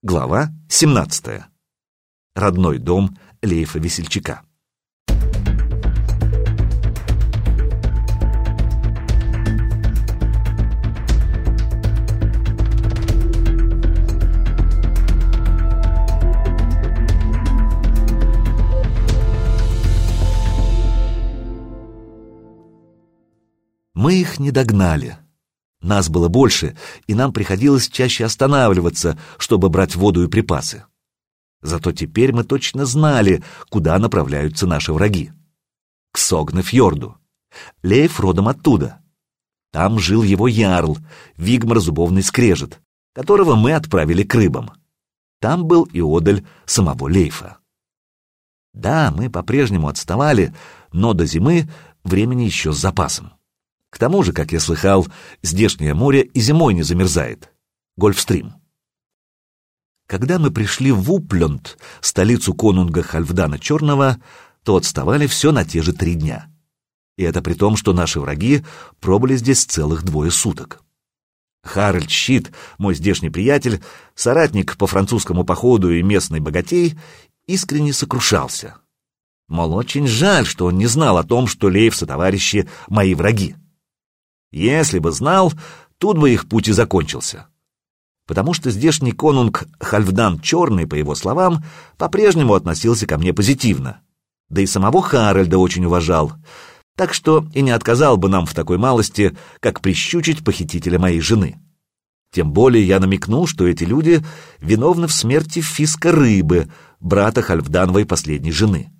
Глава 17. Родной дом Лейфа Весельчака. Мы их не догнали. Нас было больше, и нам приходилось чаще останавливаться, чтобы брать воду и припасы. Зато теперь мы точно знали, куда направляются наши враги. К Согне-фьорду. Лейф родом оттуда. Там жил его ярл, Вигмар Зубовный Скрежет, которого мы отправили к рыбам. Там был и одаль самого Лейфа. Да, мы по-прежнему отставали, но до зимы времени еще с запасом. К тому же, как я слыхал, здешнее море и зимой не замерзает. Гольфстрим. Когда мы пришли в Упленд, столицу конунга Хальфдана Черного, то отставали все на те же три дня. И это при том, что наши враги пробыли здесь целых двое суток. Харальд Щит, мой здешний приятель, соратник по французскому походу и местный богатей, искренне сокрушался. Мол, очень жаль, что он не знал о том, что Лейв товарищи мои враги. Если бы знал, тут бы их путь и закончился. Потому что здешний конунг Хальфдан Черный, по его словам, по-прежнему относился ко мне позитивно. Да и самого Харальда очень уважал. Так что и не отказал бы нам в такой малости, как прищучить похитителя моей жены. Тем более я намекнул, что эти люди виновны в смерти Фиска Рыбы, брата Хальфдановой последней жены.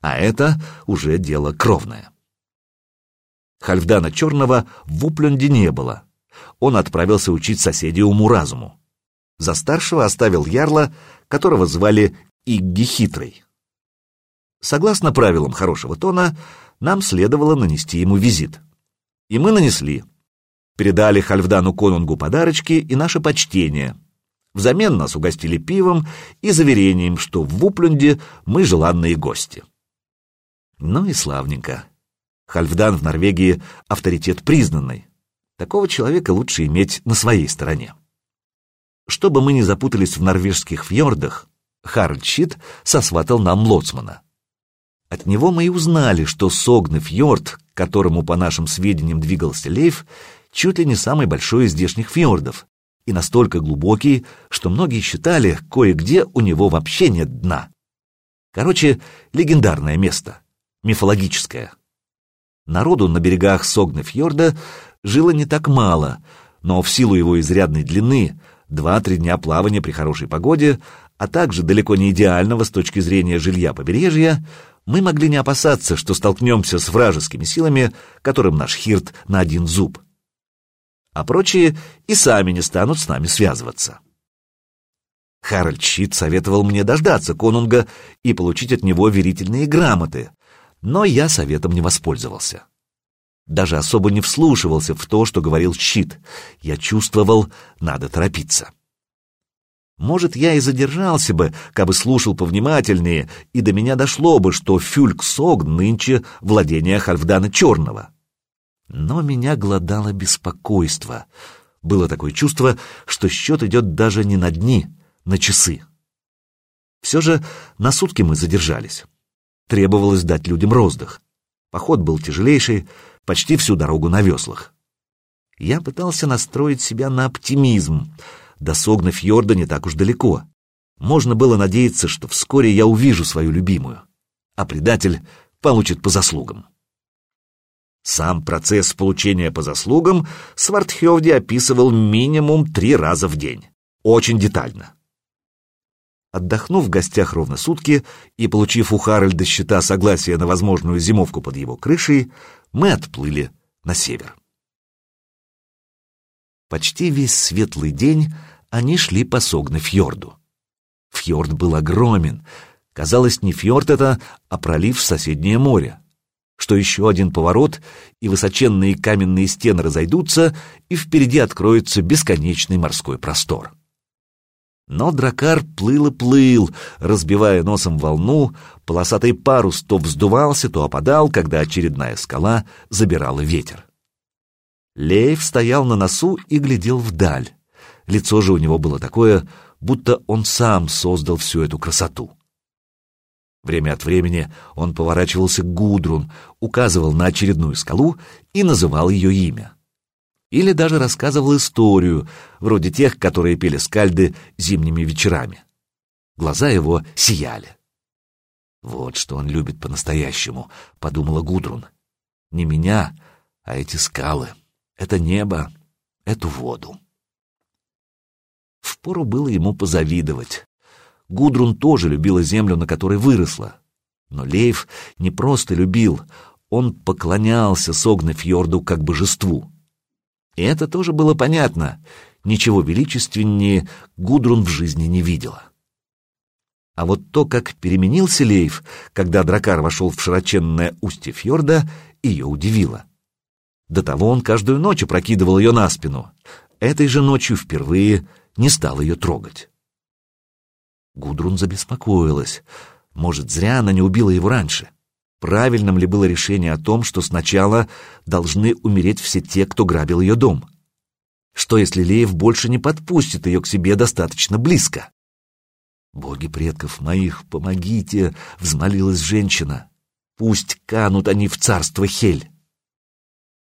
А это уже дело кровное. Хальфдана Черного в Упленде не было. Он отправился учить соседей уму-разуму. За старшего оставил ярла, которого звали Игги Хитрый. Согласно правилам хорошего тона, нам следовало нанести ему визит. И мы нанесли. Передали Хальфдану Конунгу подарочки и наше почтение. Взамен нас угостили пивом и заверением, что в Упленде мы желанные гости. Ну и славненько. Хальфдан в Норвегии авторитет признанный. Такого человека лучше иметь на своей стороне. Чтобы мы не запутались в норвежских фьордах, Харальд сосватал нам лоцмана. От него мы и узнали, что Согны фьорд, к которому, по нашим сведениям, двигался Лейф, чуть ли не самый большой из здешних фьордов, и настолько глубокий, что многие считали, кое-где у него вообще нет дна. Короче, легендарное место, мифологическое. Народу на берегах Согны-фьорда жило не так мало, но в силу его изрядной длины, два-три дня плавания при хорошей погоде, а также далеко не идеального с точки зрения жилья побережья, мы могли не опасаться, что столкнемся с вражескими силами, которым наш Хирт на один зуб. А прочие и сами не станут с нами связываться. Харальд Щит советовал мне дождаться конунга и получить от него верительные грамоты, но я советом не воспользовался. Даже особо не вслушивался в то, что говорил щит. Я чувствовал, надо торопиться. Может, я и задержался бы, кабы слушал повнимательнее, и до меня дошло бы, что Фюльк-Сог нынче владение Хальфдана Черного. Но меня глодало беспокойство. Было такое чувство, что счет идет даже не на дни, на часы. Все же на сутки мы задержались. Требовалось дать людям роздых. Поход был тяжелейший, почти всю дорогу на веслах. Я пытался настроить себя на оптимизм. До Согна фьорда не так уж далеко. Можно было надеяться, что вскоре я увижу свою любимую, а предатель получит по заслугам. Сам процесс получения по заслугам Свартхевди описывал минимум три раза в день. Очень детально. Отдохнув в гостях ровно сутки и получив у Харальда счета согласия на возможную зимовку под его крышей, мы отплыли на север. Почти весь светлый день они шли по Согне-фьорду. Фьорд был огромен. Казалось, не фьорд это, а пролив в соседнее море. Что еще один поворот, и высоченные каменные стены разойдутся, и впереди откроется бесконечный морской простор. Но дракар плыл и плыл, разбивая носом волну, полосатый парус то вздувался, то опадал, когда очередная скала забирала ветер. Лейв стоял на носу и глядел вдаль. Лицо же у него было такое, будто он сам создал всю эту красоту. Время от времени он поворачивался к Гудрун, указывал на очередную скалу и называл ее имя. Или даже рассказывал историю, вроде тех, которые пели скальды зимними вечерами. Глаза его сияли. «Вот что он любит по-настоящему», — подумала Гудрун. «Не меня, а эти скалы, это небо, эту воду». Впору было ему позавидовать. Гудрун тоже любила землю, на которой выросла. Но Лейф не просто любил, он поклонялся Согнефьорду как божеству. И это тоже было понятно. Ничего величественнее Гудрун в жизни не видела. А вот то, как переменился Лейф, когда дракар вошел в широченное устье фьорда, ее удивило. До того он каждую ночь опрокидывал ее на спину. Этой же ночью впервые не стал ее трогать. Гудрун забеспокоилась. Может, зря она не убила его раньше. Правильным ли было решение о том, что сначала должны умереть все те, кто грабил ее дом? Что, если Леев больше не подпустит ее к себе достаточно близко? «Боги предков моих, помогите!» — взмолилась женщина. «Пусть канут они в царство Хель!»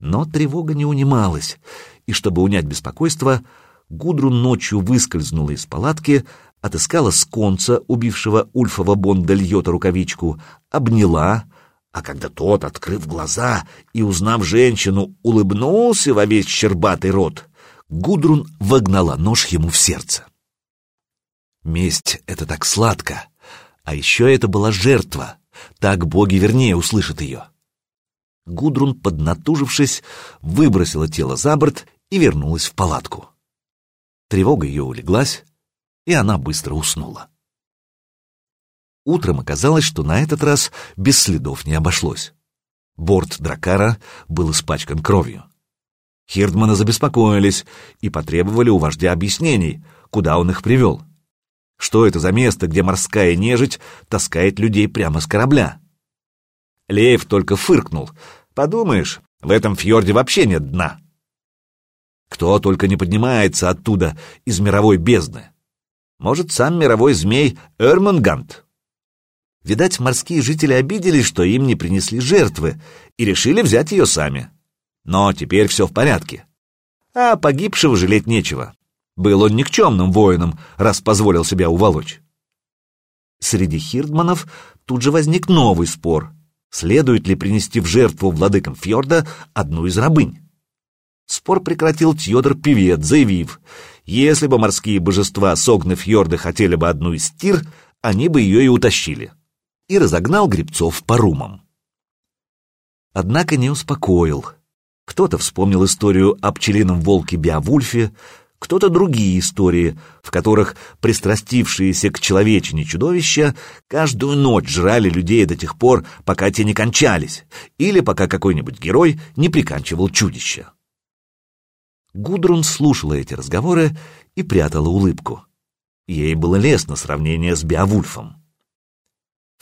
Но тревога не унималась, и чтобы унять беспокойство, Гудрун ночью выскользнула из палатки, отыскала сконца, убившего Ульфова Бонда Льота рукавичку, обняла, а когда тот, открыв глаза и узнав женщину, улыбнулся во весь щербатый рот, Гудрун вогнала нож ему в сердце. Месть — это так сладко, а еще это была жертва, так боги вернее услышат ее. Гудрун, поднатужившись, выбросила тело за борт и вернулась в палатку. Тревога ее улеглась, и она быстро уснула. Утром оказалось, что на этот раз без следов не обошлось. Борт Дракара был испачкан кровью. Хирдмана забеспокоились и потребовали у вождя объяснений, куда он их привел. Что это за место, где морская нежить таскает людей прямо с корабля? Леев только фыркнул. Подумаешь, в этом фьорде вообще нет дна. Кто только не поднимается оттуда, из мировой бездны. Может, сам мировой змей Эрмангант. Видать, морские жители обиделись, что им не принесли жертвы, и решили взять ее сами. Но теперь все в порядке. А погибшего жалеть нечего. Был он никчемным воином, раз позволил себя уволочь. Среди хирдманов тут же возник новый спор. Следует ли принести в жертву владыкам фьорда одну из рабынь? Спор прекратил Тьодор Певет, заявив, если бы морские божества Согны Фьорда хотели бы одну из тир, они бы ее и утащили. И разогнал гребцов по румам. Однако не успокоил. Кто-то вспомнил историю о пчелином волке Беовульфе, кто-то другие истории, в которых пристрастившиеся к человечине чудовища каждую ночь жрали людей до тех пор, пока те не кончались, или пока какой-нибудь герой не приканчивал чудища. Гудрун слушала эти разговоры и прятала улыбку. Ей было лестно сравнение с Беовульфом.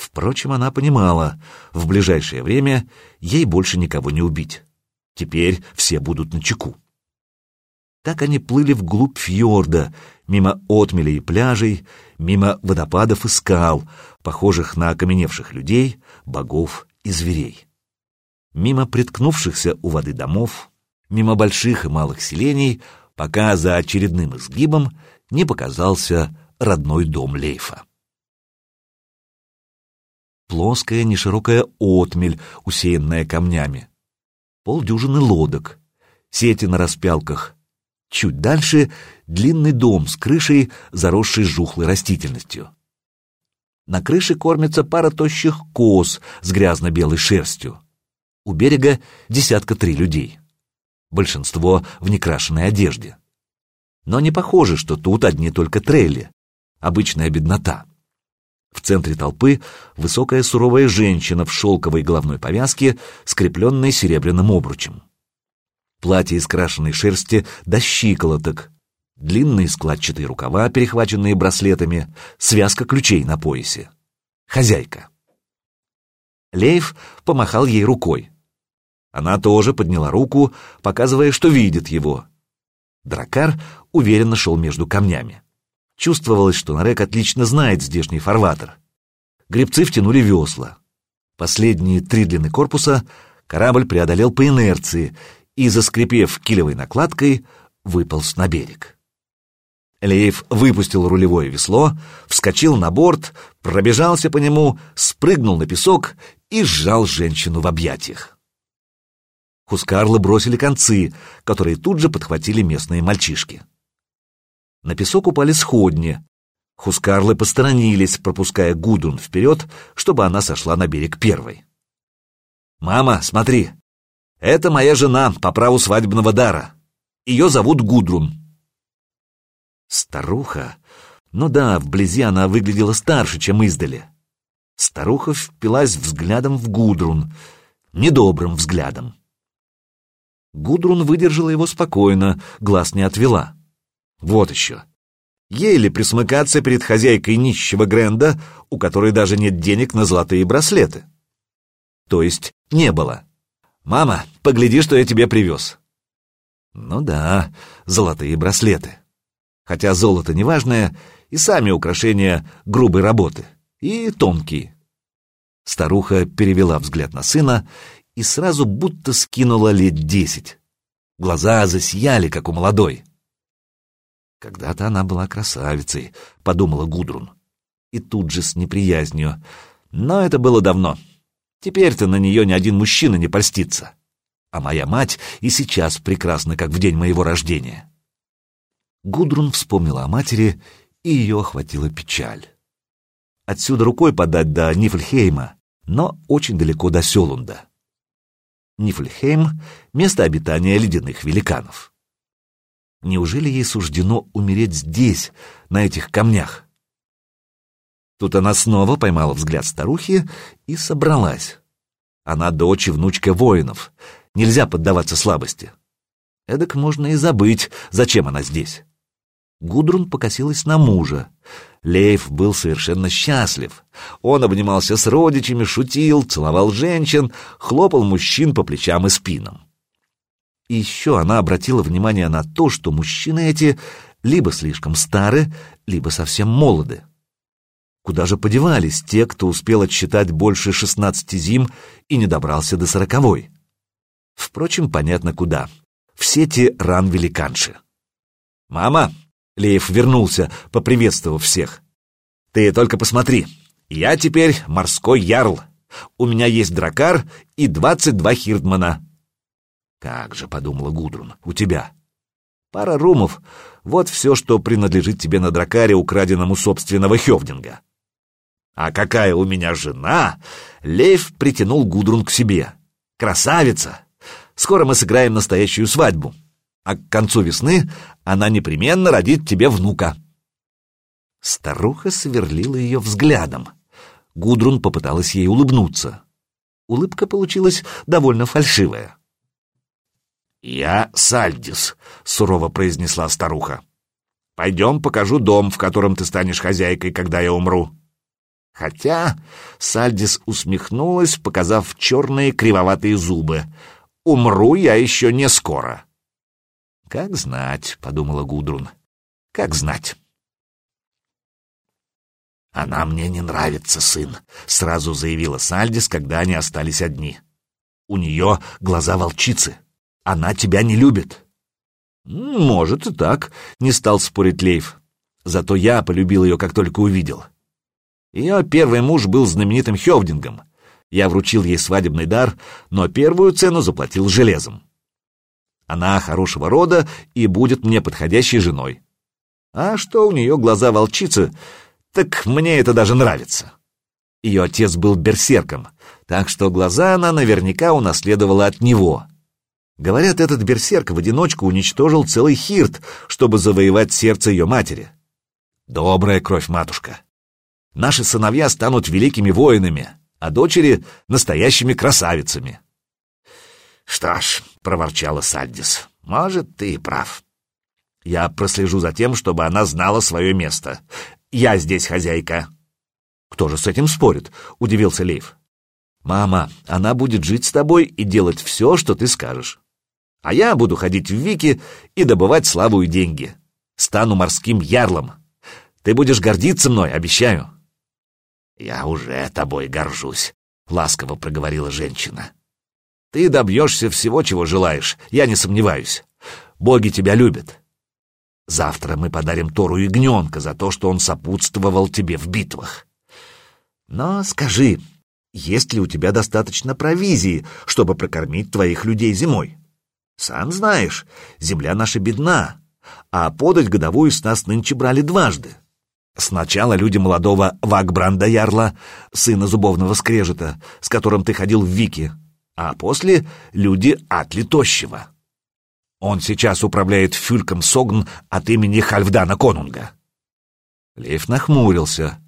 Впрочем, она понимала, в ближайшее время ей больше никого не убить. Теперь все будут на чеку. Так они плыли вглубь фьорда, мимо отмелей и пляжей, мимо водопадов и скал, похожих на окаменевших людей, богов и зверей. Мимо приткнувшихся у воды домов, мимо больших и малых селений, пока за очередным изгибом не показался родной дом Лейфа. Плоская неширокая отмель, усеянная камнями. Полдюжины лодок, сети на распялках. Чуть дальше длинный дом с крышей, заросшей жухлой растительностью. На крыше кормится пара тощих коз с грязно-белой шерстью. У берега десятка три людей большинство в некрашенной одежде. Но не похоже, что тут одни только трелли, обычная беднота. В центре толпы высокая суровая женщина в шелковой головной повязке, скрепленной серебряным обручем. Платье из крашеной шерсти до щиколоток, длинные складчатые рукава, перехваченные браслетами, связка ключей на поясе. Хозяйка. Лейв помахал ей рукой. Она тоже подняла руку, показывая, что видит его. Дракар уверенно шел между камнями. Чувствовалось, что Нарек отлично знает здешний фарватер. Гребцы втянули весла. Последние три длины корпуса корабль преодолел по инерции и, заскрипев килевой накладкой, выполз на берег. Леев выпустил рулевое весло, вскочил на борт, пробежался по нему, спрыгнул на песок и сжал женщину в объятиях. Хускарлы бросили концы, которые тут же подхватили местные мальчишки. На песок упали сходни. Хускарлы посторонились, пропуская Гудун вперед, чтобы она сошла на берег первой. «Мама, смотри, это моя жена по праву свадебного дара. Ее зовут Гудрун». Старуха? Ну да, вблизи она выглядела старше, чем издали. Старуха впилась взглядом в Гудрун, недобрым взглядом. Гудрун выдержала его спокойно, глаз не отвела. Вот еще. Ей ли присмыкаться перед хозяйкой нищего Гренда, у которой даже нет денег на золотые браслеты? То есть не было. «Мама, погляди, что я тебе привез». Ну да, золотые браслеты. Хотя золото неважное, и сами украшения грубой работы, и тонкие. Старуха перевела взгляд на сына и сразу будто скинула лет десять. Глаза засияли, как у молодой. Когда-то она была красавицей, подумала Гудрун. И тут же с неприязнью. Но это было давно. Теперь-то на нее ни один мужчина не польстится. А моя мать и сейчас прекрасна, как в день моего рождения. Гудрун вспомнила о матери, и ее охватила печаль. Отсюда рукой подать до Нифльхейма, но очень далеко до Селунда. Нифльхейм — место обитания ледяных великанов. Неужели ей суждено умереть здесь, на этих камнях? Тут она снова поймала взгляд старухи и собралась. Она дочь и внучка воинов. Нельзя поддаваться слабости. Эдак можно и забыть, зачем она здесь. Гудрун покосилась на мужа. Лейф был совершенно счастлив. Он обнимался с родичами, шутил, целовал женщин, хлопал мужчин по плечам и спинам. И еще она обратила внимание на то, что мужчины эти либо слишком стары, либо совсем молоды. Куда же подевались те, кто успел отсчитать больше шестнадцати зим и не добрался до сороковой? Впрочем, понятно куда. Все те ран-великанши. «Мама!» — Леев вернулся, поприветствовав всех. «Ты только посмотри, я теперь морской ярл. У меня есть дракар и двадцать два хирдмана. «Как же», — подумала Гудрун, — «у тебя». «Пара румов — вот все, что принадлежит тебе на дракаре, украденному собственного Хевдинга». «А какая у меня жена!» — Лейф притянул Гудрун к себе. «Красавица! Скоро мы сыграем настоящую свадьбу, а к концу весны она непременно родит тебе внука». Старуха сверлила ее взглядом. Гудрун попыталась ей улыбнуться. Улыбка получилась довольно фальшивая. «Я Сальдис», — сурово произнесла старуха. «Пойдем покажу дом, в котором ты станешь хозяйкой, когда я умру». Хотя Сальдис усмехнулась, показав черные кривоватые зубы. «Умру я еще не скоро». «Как знать», — подумала Гудрун, — «как знать». «Она мне не нравится, сын», — сразу заявила Сальдис, когда они остались одни. «У нее глаза волчицы». Она тебя не любит. Может и так, не стал спорить Лейв. Зато я полюбил ее, как только увидел. Ее первый муж был знаменитым Хевдингом. Я вручил ей свадебный дар, но первую цену заплатил железом. Она хорошего рода и будет мне подходящей женой. А что у нее глаза волчицы, так мне это даже нравится. Ее отец был берсерком, так что глаза она наверняка унаследовала от него. Говорят, этот берсерк в одиночку уничтожил целый хирт, чтобы завоевать сердце ее матери. Добрая кровь, матушка. Наши сыновья станут великими воинами, а дочери — настоящими красавицами. Что ж, — проворчала Сальдис, — может, ты и прав. Я прослежу за тем, чтобы она знала свое место. Я здесь хозяйка. Кто же с этим спорит? — удивился Лейв. Мама, она будет жить с тобой и делать все, что ты скажешь. А я буду ходить в Вики и добывать славу и деньги. Стану морским ярлом. Ты будешь гордиться мной, обещаю. Я уже тобой горжусь, ласково проговорила женщина. Ты добьешься всего, чего желаешь, я не сомневаюсь. Боги тебя любят. Завтра мы подарим Тору ягненка за то, что он сопутствовал тебе в битвах. Но скажи, есть ли у тебя достаточно провизии, чтобы прокормить твоих людей зимой? Сам знаешь, земля наша бедна, а подать годовую с нас нынче брали дважды. Сначала люди молодого Вагбранда Ярла, сына зубовного скрежета, с которым ты ходил в Вики, а после люди Атли Тощего. Он сейчас управляет Фюльком Согн от имени Хальфдана Конунга. Лев нахмурился.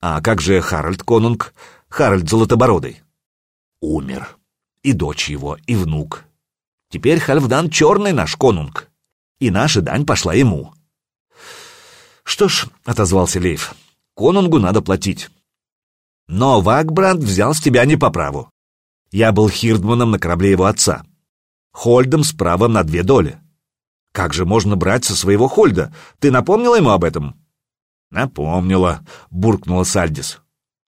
А как же Харальд Конунг, Харальд Золотобородый? Умер. И дочь его, и внук. Теперь Хальфдан Черный наш конунг. И наша дань пошла ему. Что ж, — отозвался Лейф, — конунгу надо платить. Но Вагбранд взял с тебя не по праву. Я был хирдманом на корабле его отца. Хольдом с правом на две доли. Как же можно брать со своего Хольда? Ты напомнила ему об этом? Напомнила, буркнула Сальдис.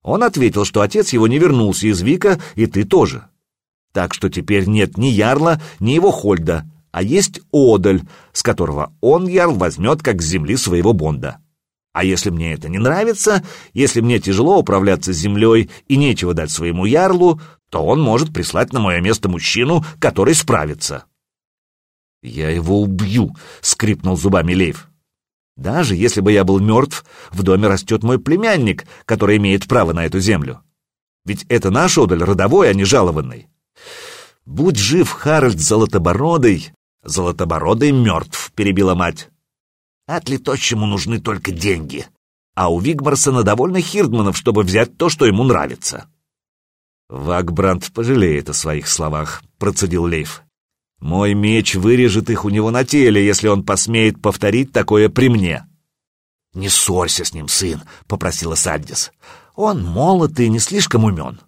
Он ответил, что отец его не вернулся из Вика, и ты тоже. Так что теперь нет ни Ярла, ни его Хольда, а есть Одаль, с которого он, Ярл, возьмет как с земли своего Бонда. А если мне это не нравится, если мне тяжело управляться землей и нечего дать своему Ярлу, то он может прислать на мое место мужчину, который справится. «Я его убью!» — скрипнул зубами Лейв. «Даже если бы я был мертв, в доме растет мой племянник, который имеет право на эту землю. Ведь это наш одаль родовой, а не жалованный. Будь жив Харальд Золотобородый!» «Золотобородый мертв», — перебила мать. «Атлетощему нужны только деньги, а у Вигмарсона довольно хирдманов, чтобы взять то, что ему нравится». Вагбранд пожалеет о своих словах, процедил Лейф. Мой меч вырежет их у него на теле, если он посмеет повторить такое при мне. Не ссорься с ним, сын, попросила Саддис. Он молод и не слишком умен.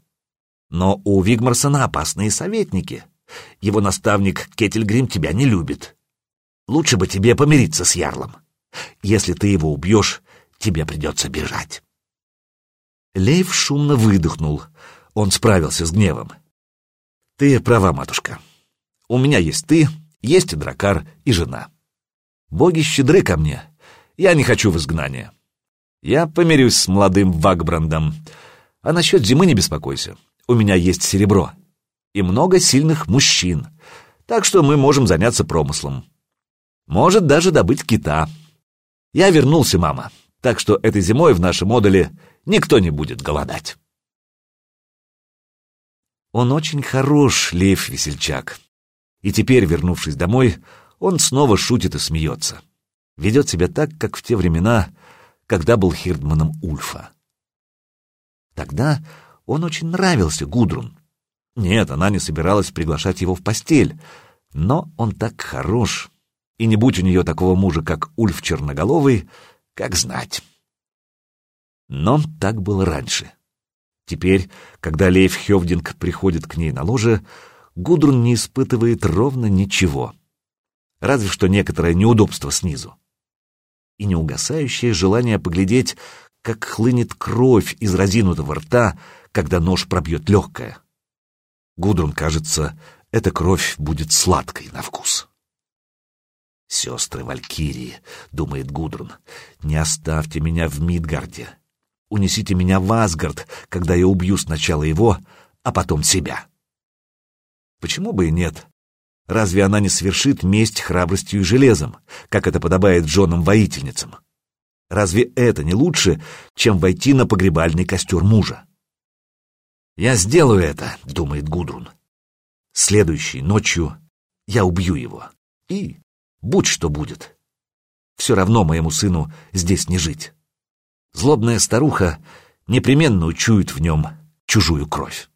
Но у Вигмарсона опасные советники. Его наставник Кетельгрим тебя не любит. Лучше бы тебе помириться с Ярлом. Если ты его убьешь, тебе придется бежать. Лейв шумно выдохнул — он справился с гневом. «Ты права, матушка. У меня есть ты, есть и дракар, и жена. Боги щедры ко мне. Я не хочу в изгнание. Я помирюсь с молодым Вагбрандом. А насчет зимы не беспокойся. У меня есть серебро. И много сильных мужчин. Так что мы можем заняться промыслом. Может, даже добыть кита. Я вернулся, мама. Так что этой зимой в нашем модуле никто не будет голодать. Он очень хорош, Лев Весельчак. И теперь, вернувшись домой, он снова шутит и смеется. Ведет себя так, как в те времена, когда был Хирдманом Ульфа. Тогда он очень нравился Гудрун. Нет, она не собиралась приглашать его в постель, но он так хорош, и не будь у нее такого мужа, как Ульф Черноголовый, как знать. Но так было раньше. Теперь, когда Лейф Хевдинг приходит к ней на ложе, Гудрун не испытывает ровно ничего. Разве что некоторое неудобство снизу. И неугасающее желание поглядеть, как хлынет кровь из разинутого рта, когда нож пробьет легкое. Гудрун, кажется, эта кровь будет сладкой на вкус. «Сестры Валькирии», — думает Гудрун, — «не оставьте меня в Мидгарде унесите меня в Асгард, когда я убью сначала его, а потом себя. Почему бы и нет? Разве она не свершит месть храбростью и железом, как это подобает женам-воительницам? Разве это не лучше, чем войти на погребальный костер мужа? «Я сделаю это», — думает Гудрун. «Следующей ночью я убью его. И будь что будет. Все равно моему сыну здесь не жить». Злобная старуха непременно учует в нем чужую кровь.